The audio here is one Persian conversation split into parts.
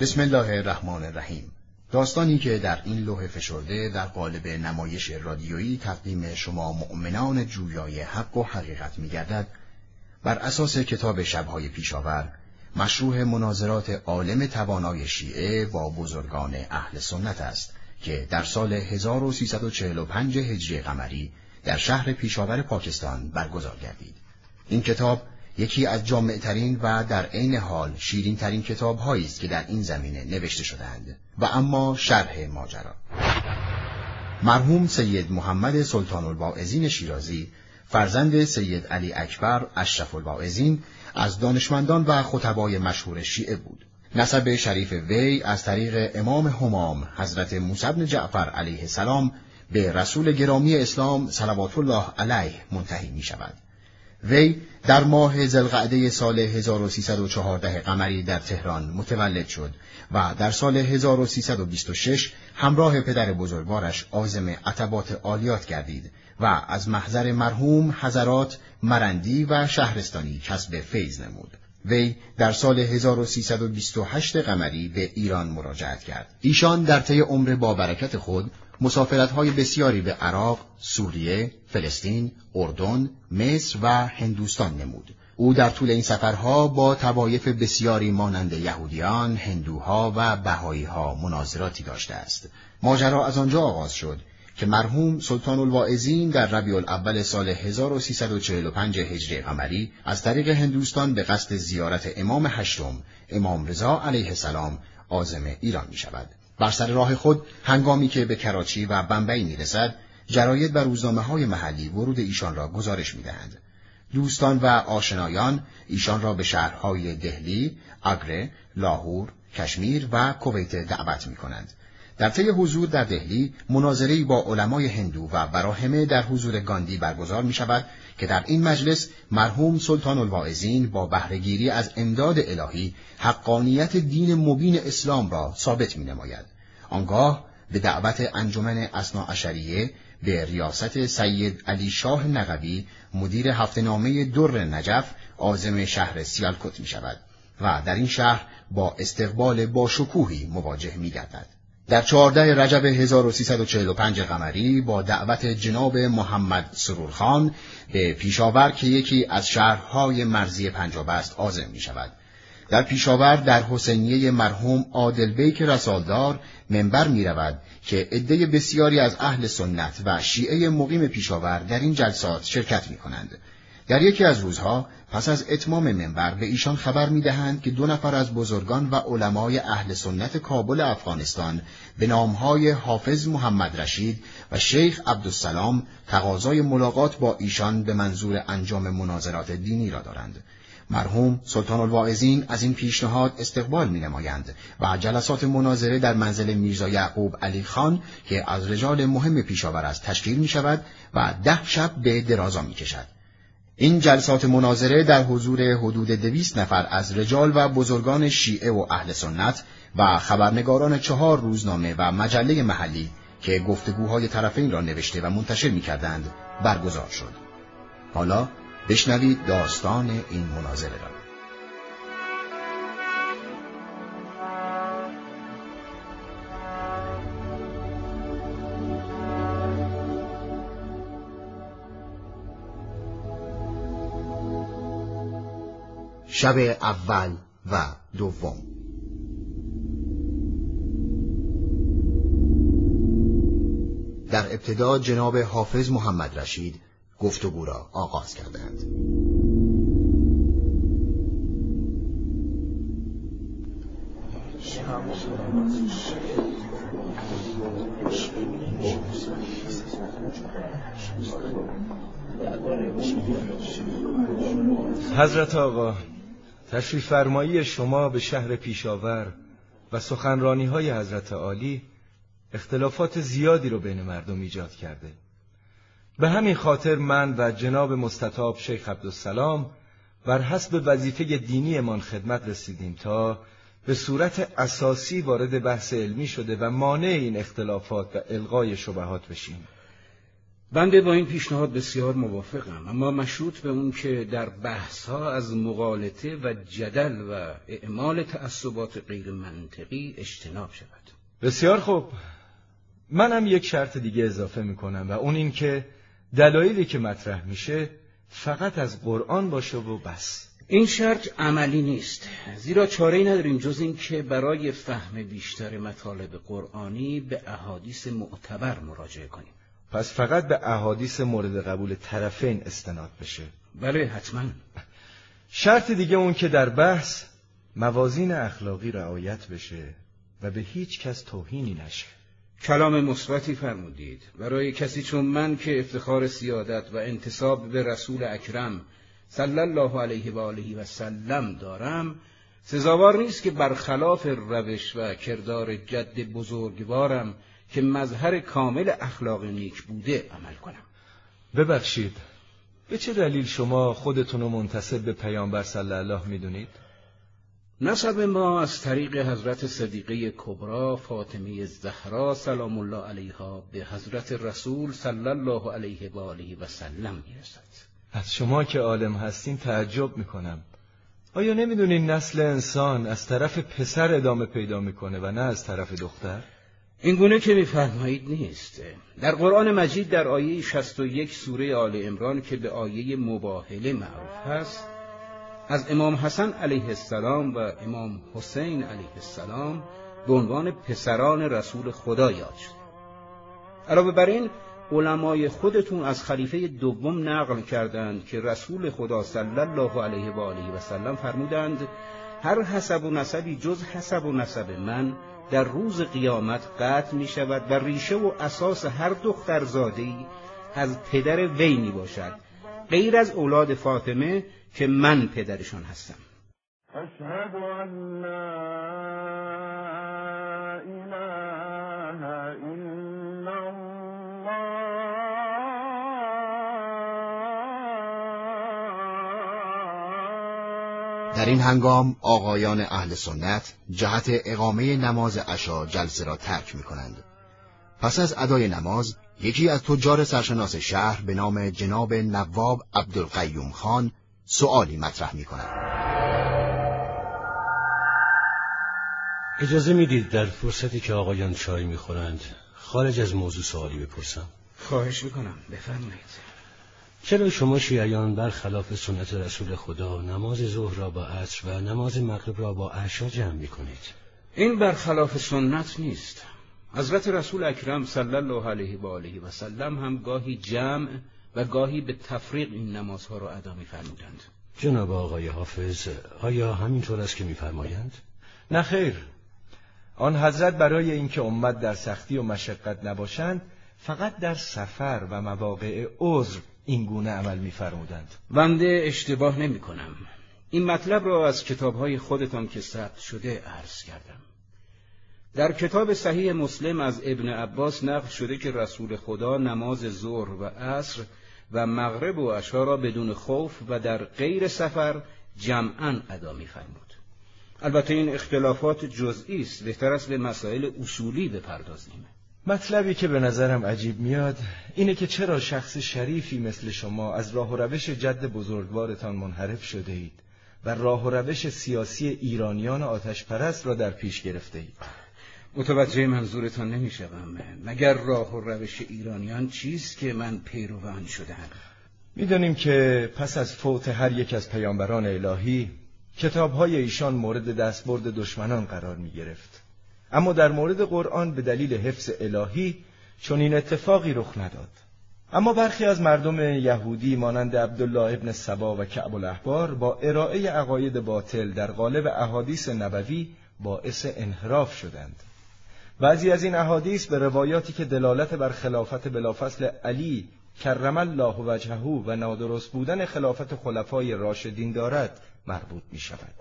بسم الله الرحمن الرحیم داستانی که در این لوح فشرده در قالب نمایش رادیویی تقدیم شما مؤمنان جویای حق و حقیقت میگردد بر اساس کتاب شبهای پیشاور مشروع مناظرات عالم توانای شیعه با بزرگان اهل سنت است که در سال 1345 هجری قمری در شهر پیشاور پاکستان برگزار گردید. این کتاب یکی از جامعترین و در عین حال شیرین ترین کتاب است که در این زمینه نوشته شدهاند. و اما شرح ماجرا. مرحوم سید محمد سلطان الواعظین شیرازی فرزند سید علی اکبر اشرف الواعظین از دانشمندان و خطبای مشهور شیعه بود. نسب شریف وی از طریق امام همام حضرت موسی بن جعفر علیه السلام به رسول گرامی اسلام صلوات الله علیه منتهی می شود. وی در ماه زلقعده سال 1314 قمری در تهران متولد شد و در سال 1326 همراه پدر بزرگوارش آزم عتبات عالیات گردید و از محضر مرحوم حضرات مرندی و شهرستانی کسب فیض نمود. وی در سال 1328 قمری به ایران مراجعت کرد. ایشان در طی عمر با برکت خود مسافرت‌های بسیاری به عراق، سوریه، فلسطین، اردن، مصر و هندوستان نمود. او در طول این سفرها با توایف بسیاری مانند یهودیان، هندوها و بهاییها مناظراتی داشته است. ماجرا از آنجا آغاز شد که مرحوم سلطان الواعظین در ربیع الاول سال 1345 هجری قمری از طریق هندوستان به قصد زیارت امام هشتم امام رضا علیه السلام عازم ایران می شود. بر سر راه خود هنگامی که به کراچی و بمبئی می رسد جراید و روزنامه های محلی ورود ایشان را گزارش می دهند. دوستان و آشنایان ایشان را به شهرهای دهلی، اگره، لاهور، کشمیر و کویت دعوت می کنند. در طی حضور در دهلی مناظری با علمای هندو و براهمه در حضور گاندی برگزار می شود که در این مجلس مرحوم سلطان الواعظین با بهرهگیری از امداد الهی حقانیت دین مبین اسلام را ثابت می نماید. آنگاه به دعوت انجمن اسنا اشریه به ریاست سید علی شاه نقوی مدیر هفتنامه در نجف آزم شهر سیالکوت می شود و در این شهر با استقبال با شکوهی مواجه می گردد. در چهارده رجب 1345 قمری با دعوت جناب محمد سرورخان به پیشاور که یکی از شهرهای مرزی پنجاب است آزم می شود. در پیشاور در حسینیه مرحوم عادل بیک رسالدار منبر می رود که عده بسیاری از اهل سنت و شیعه مقیم پیشاور در این جلسات شرکت می کنند. در یکی از روزها پس از اتمام منبر به ایشان خبر می‌دهند که دو نفر از بزرگان و علمای اهل سنت کابل افغانستان به نامهای حافظ محمد رشید و شیخ عبدالسلام تقاضای ملاقات با ایشان به منظور انجام مناظرات دینی را دارند. مرحوم سلطان الواعظین از این پیشنهاد استقبال می نمایند و جلسات مناظره در منزل میرزا یعقوب علی خان که از رجال مهم پیشاور است تشکیل می شود و ده شب به درازا می کشد. این جلسات مناظره در حضور حدود دویست نفر از رجال و بزرگان شیعه و اهل سنت و خبرنگاران چهار روزنامه و مجله محلی که گفتگوهای طرفین را نوشته و منتشر می کردند برگزار شد. حالا بشنوید داستان این مناظره را. شب اول و دوم در ابتدا جناب حافظ محمد رشید گفتگو را آغاز کردند. حضرت آقا تشریف فرمایی شما به شهر پیشاور و سخنرانی های حضرت عالی اختلافات زیادی رو بین مردم ایجاد کرده به همین خاطر من و جناب مستطاب شیخ عبدالسلام بر حسب وظیفه دینیمان خدمت رسیدیم تا به صورت اساسی وارد بحث علمی شده و مانع این اختلافات و القای شبهات بشیم. بنده با این پیشنهاد بسیار موافقم اما مشروط به اون که در بحث ها از مغالطه و جدل و اعمال تعصبات غیر منطقی اجتناب شود. بسیار خوب. منم یک شرط دیگه اضافه می‌کنم و اون این که دلایلی که مطرح میشه فقط از قرآن باشه و بس. این شرط عملی نیست. زیرا چاره نداریم جز این که برای فهم بیشتر مطالب قرآنی به احادیث معتبر مراجعه کنیم. پس فقط به احادیث مورد قبول طرفین استناد بشه. بله حتما. شرط دیگه اون که در بحث موازین اخلاقی رعایت بشه و به هیچ کس توهینی نشه. کلام مثبتی فرمودید برای کسی چون من که افتخار سیادت و انتصاب به رسول اکرم صلی الله علیه و آله و سلم دارم سزاوار نیست که برخلاف روش و کردار جد بزرگوارم که مظهر کامل اخلاق نیک بوده عمل کنم ببخشید به چه دلیل شما خودتون رو منتصب به پیامبر صلی الله می‌دونید؟ نسب ما از طریق حضرت صدیقه کبرا فاطمه زهرا سلام الله علیها به حضرت رسول صلی الله علیه و آله و سلم می‌رسد. از شما که عالم هستین تعجب می‌کنم. آیا نمی‌دونین نسل انسان از طرف پسر ادامه پیدا می‌کنه و نه از طرف دختر؟ این گونه که میفرمایید نیست. در قرآن مجید در آیه 61 سوره آل امران که به آیه مباهله معروف هست از امام حسن علیه السلام و امام حسین علیه السلام به عنوان پسران رسول خدا یاد شده علاوه بر این علمای خودتون از خلیفه دوم نقل کردند که رسول خدا صلی الله علیه و آله و سلم فرمودند هر حسب و نسبی جز حسب و نسب من در روز قیامت قطع می شود و ریشه و اساس هر دختر ای از پدر وی می باشد. غیر از اولاد فاطمه که من پدرشان هستم اشهد ان در این هنگام آقایان اهل سنت جهت اقامه نماز عشا جلسه را ترک می کنند. پس از ادای نماز یکی از تجار سرشناس شهر به نام جناب نواب عبدالقیوم خان سؤالی مطرح می کند. اجازه می‌دید در فرصتی که آقایان چای می‌خورند خارج از موضوع سوالی بپرسم خواهش می‌کنم بفرمایید چرا شما شیعیان برخلاف سنت رسول خدا نماز ظهر را با عصر و نماز مغرب را با عشا جمع می کنید؟ این برخلاف سنت نیست حضرت رسول اکرم صلی الله علیه و آله و سلم هم گاهی جمع و گاهی به تفریق این نمازها را ادا می‌فرمودند. جناب آقای حافظ آیا همینطور است که می‌فرمایند؟ نه خیر آن حضرت برای اینکه امت در سختی و مشقت نباشند فقط در سفر و مواقع عذر این گونه عمل می‌فرمودند. بنده اشتباه نمی کنم. این مطلب را از کتابهای خودتان که ثبت شده عرض کردم. در کتاب صحیح مسلم از ابن عباس نقل شده که رسول خدا نماز ظهر و عصر و مغرب و عشا را بدون خوف و در غیر سفر جمعا ادا می‌فرمود. البته این اختلافات جزئی است. بهتر است به مسائل اصولی بپردازیم. مطلبی که به نظرم عجیب میاد اینه که چرا شخص شریفی مثل شما از راه و روش جد بزرگوارتان منحرف شده اید و راه و روش سیاسی ایرانیان آتش پرست را در پیش گرفته اید؟ متوجه منظورتان نمی‌شوم. مگر راه و روش ایرانیان چیست که من پیروان شدم می‌دانیم که پس از فوت هر یک از پیامبران الهی کتابهای ایشان مورد دستبرد دشمنان قرار می گرفت اما در مورد قرآن به دلیل حفظ الهی چون این اتفاقی رخ نداد. اما برخی از مردم یهودی مانند عبدالله ابن سبا و کعب الاحبار با ارائه عقاید باطل در قالب احادیث نبوی باعث انحراف شدند. بعضی از این احادیث به روایاتی که دلالت بر خلافت بلافصل علی کرم الله وجهه و نادرست بودن خلافت خلفای راشدین دارد مربوط می شود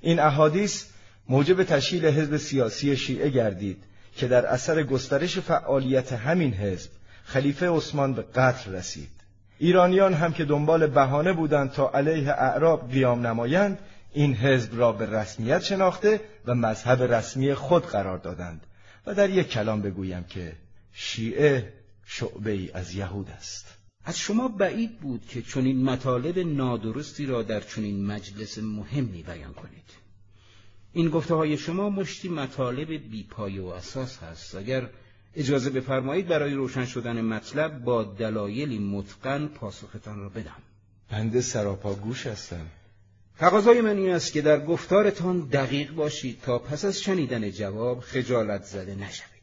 این احادیث موجب تشکیل حزب سیاسی شیعه گردید که در اثر گسترش فعالیت همین حزب خلیفه عثمان به قتل رسید. ایرانیان هم که دنبال بهانه بودند تا علیه اعراب قیام نمایند این حزب را به رسمیت شناخته و مذهب رسمی خود قرار دادند و در یک کلام بگویم که شیعه شعبه ای از یهود است. از شما بعید بود که چنین مطالب نادرستی را در چنین مجلس مهمی بیان کنید. این گفته های شما مشتی مطالب بیپای و اساس هست. اگر اجازه بفرمایید برای روشن شدن مطلب با دلایلی متقن پاسختان را بدم. بنده سراپا گوش هستم. تقاضای من این است که در گفتارتان دقیق باشید تا پس از شنیدن جواب خجالت زده نشوید.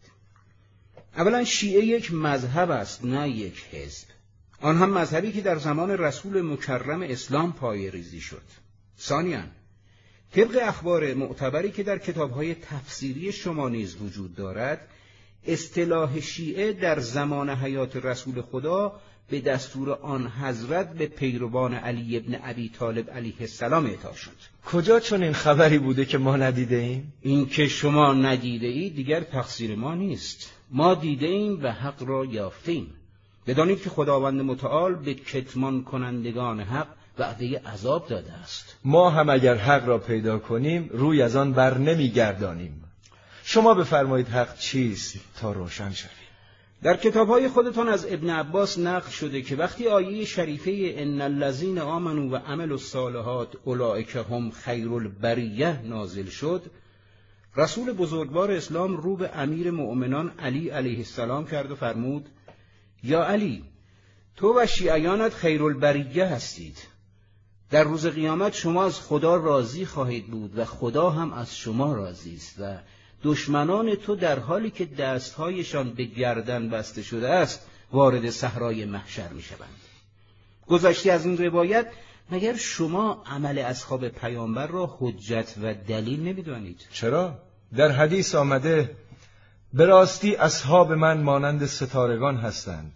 اولا شیعه یک مذهب است نه یک حزب. آن هم مذهبی که در زمان رسول مکرم اسلام پای ریزی شد. ثانیا طبق اخبار معتبری که در کتابهای تفسیری شما نیز وجود دارد اصطلاح شیعه در زمان حیات رسول خدا به دستور آن حضرت به پیروان علی ابن ابی طالب علیه السلام اعطا شد. کجا چون این خبری بوده که ما ندیده ایم؟ این که شما ندیده اید دیگر تقصیر ما نیست. ما دیده ایم و حق را یافتیم. بدانید که خداوند متعال به کتمان کنندگان حق وعده عذاب داده است. ما هم اگر حق را پیدا کنیم روی از آن بر نمیگردانیم. شما بفرمایید حق چیست تا روشن شویم. در کتابهای خودتان از ابن عباس نقل شده که وقتی آیه شریفه ان الذین آمنوا و عملوا الصالحات اولئک هم خیر البریه نازل شد رسول بزرگوار اسلام رو به امیر مؤمنان علی علیه السلام کرد و فرمود یا علی تو و شیعیانت خیر البریه هستید. در روز قیامت شما از خدا راضی خواهید بود و خدا هم از شما راضی است و دشمنان تو در حالی که دستهایشان به گردن بسته شده است وارد صحرای محشر می شوند. گذشته از این روایت مگر شما عمل اصحاب پیامبر را حجت و دلیل نمی‌دانید چرا؟ در حدیث آمده به راستی اصحاب من مانند ستارگان هستند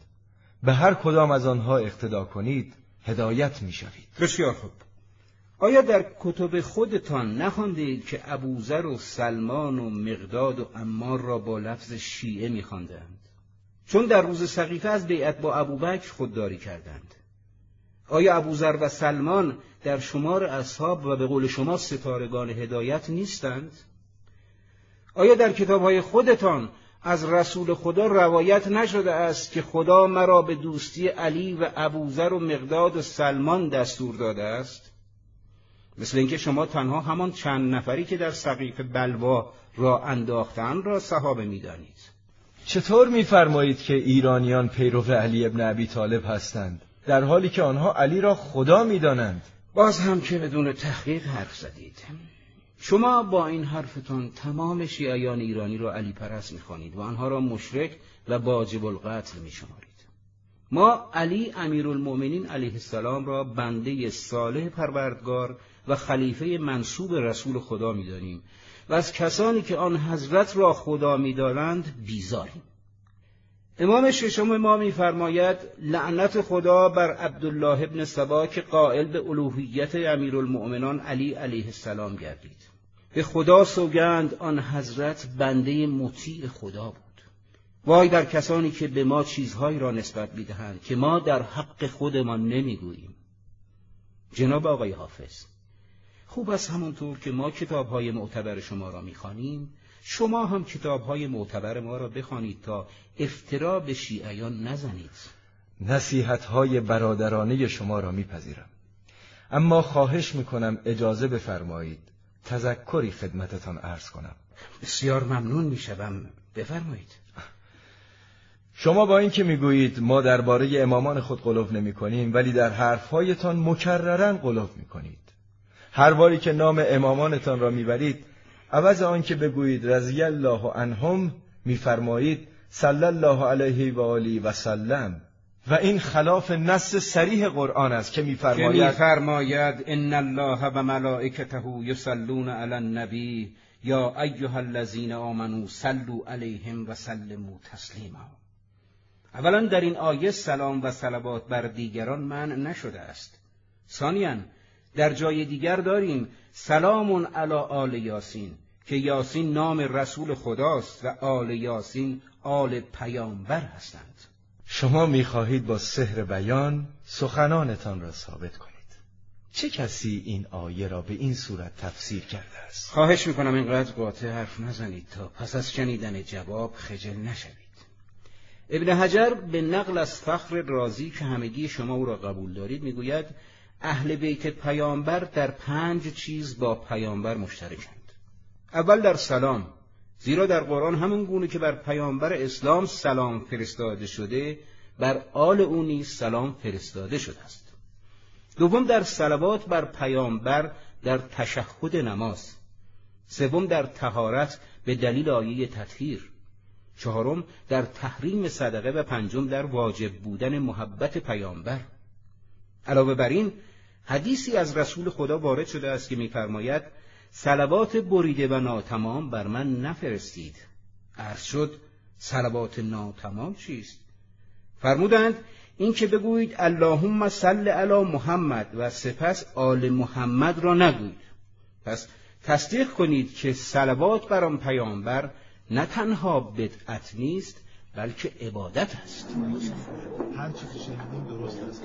به هر کدام از آنها اقتدا کنید هدایت می شوید بسیار خوب آیا در کتب خودتان نخواندید که ابوذر و سلمان و مقداد و امار را با لفظ شیعه میخواندند؟ چون در روز سقیفه از بیعت با ابوبکر خودداری کردند. آیا ابوذر و سلمان در شمار اصحاب و به قول شما ستارگان هدایت نیستند؟ آیا در کتابهای خودتان از رسول خدا روایت نشده است که خدا مرا به دوستی علی و ابوذر و مقداد و سلمان دستور داده است؟ مثل اینکه شما تنها همان چند نفری که در سقیف بلوا را انداختن را صحابه می‌دانید. چطور میفرمایید که ایرانیان پیرو علی ابن ابی طالب هستند؟ در حالی که آنها علی را خدا می‌دانند. باز هم که بدون تحقیق حرف زدید. شما با این حرفتان تمام شیعیان ایرانی را علی پرست می‌خوانید و آنها را مشرک و واجب القتل میشمارید. ما علی امیرالمؤمنین علیه السلام را بنده صالح پروردگار و خلیفه منصوب رسول خدا می‌دانیم. و از کسانی که آن حضرت را خدا میدارند بیزاریم. امام ششم ما میفرماید لعنت خدا بر عبدالله ابن سبا که قائل به الوهیت امیرالمؤمنان علی علیه السلام گردید. به خدا سوگند آن حضرت بنده مطیع خدا بود. وای در کسانی که به ما چیزهایی را نسبت می‌دهند که ما در حق خودمان نمی‌گوییم. جناب آقای حافظ خوب است همونطور که ما کتابهای معتبر شما را می‌خوانیم. شما هم کتابهای معتبر ما را بخوانید تا افترا به شیعیان نزنید. نصیحتهای برادرانه شما را میپذیرم. اما خواهش می‌کنم اجازه بفرمایید تذکری خدمتتان عرض کنم. بسیار ممنون می‌شوم. بفرمایید. شما با اینکه می‌گویید ما درباره امامان خود قلوب نمی کنیم ولی در حرفهایتان مکررن قلوب می کنید هر باری که نام امامانتان را می‌برید عوض آنکه بگویید رضی الله عنهم میفرمایید صلی الله علیه و آله و سلم. و این خلاف نص سریح قرآن است که میفرماید. میفرماید ان الله و ملائکته یصلون علی النبی یا ایها الذین آمنوا صلوا علیهم و سلموا تسلیما. اولا در این آیه سلام و صلوات بر دیگران من نشده است. ثانیا در جای دیگر داریم سلام علی آل یاسین که یاسین نام رسول خداست و آل یاسین آل پیامبر هستند. شما می‌خواهید با سحر بیان سخنانتان را ثابت کنید. چه کسی این آیه را به این صورت تفسیر کرده است؟ خواهش می‌کنم اینقدر قاطع حرف نزنید تا پس از شنیدن جواب خجل نشوید. ابن حجر به نقل از فخر رازی که همگی شما او را قبول دارید می‌گوید اهل بیت پیامبر در پنج چیز با پیامبر مشترکند اول در سلام زیرا در قرآن همون گونه که بر پیامبر اسلام سلام فرستاده شده بر آل او نیز سلام فرستاده شده است. دوم در صلوات بر پیامبر در تشهد نماز. سوم در تهارت به دلیل آیه تطهیر. چهارم در تحریم صدقه و پنجم در واجب بودن محبت پیامبر. علاوه بر این حدیثی از رسول خدا وارد شده است که میفرماید صلوات بریده و ناتمام بر من نفرستید. عرض شد صلوات ناتمام چیست؟ فرمودند این که بگویید اللهم صل علی محمد و سپس آل محمد را نگویید. پس تصدیق کنید که صلوات بر آن پیامبر نه تنها بدعت نیست بلکه عبادت است. هر چیزی درست است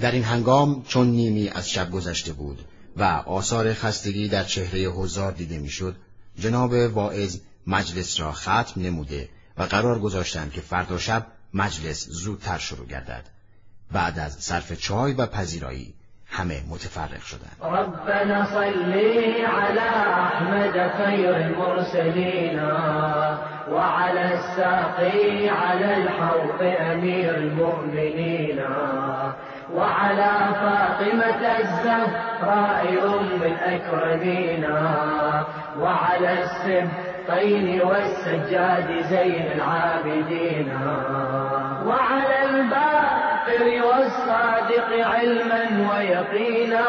در این هنگام چون نیمی از شب گذشته بود و آثار خستگی در چهره حضار دیده می‌شد جناب واعظ مجلس را ختم نموده و قرار گذاشتند که فردا شب مجلس زودتر شروع گردد. بعد از صرف چای و پذیرایی همه متفرق شدند. ربنا صلی علی احمد خیر المرسلین وعلى الساقي على الحوض امیر المؤمنین وعلى فاطمة الزهراء أم الأكرمين. وعلى السبطين والسجاد زين العابدين. وعلى الباقر والصادق علما ويقينا.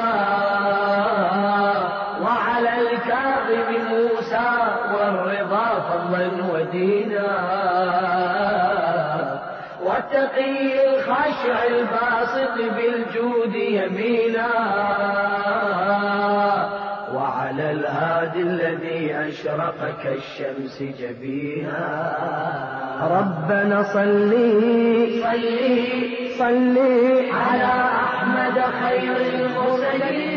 وعلى الكاظم موسى والرضا فضلا ودينا. والتقي الخاشع الباسط بالجود يمينا وعلى الهادي الذي أشرق كالشمس جبينا. ربنا صلي صلي صلي على أحمد خير المرسلين.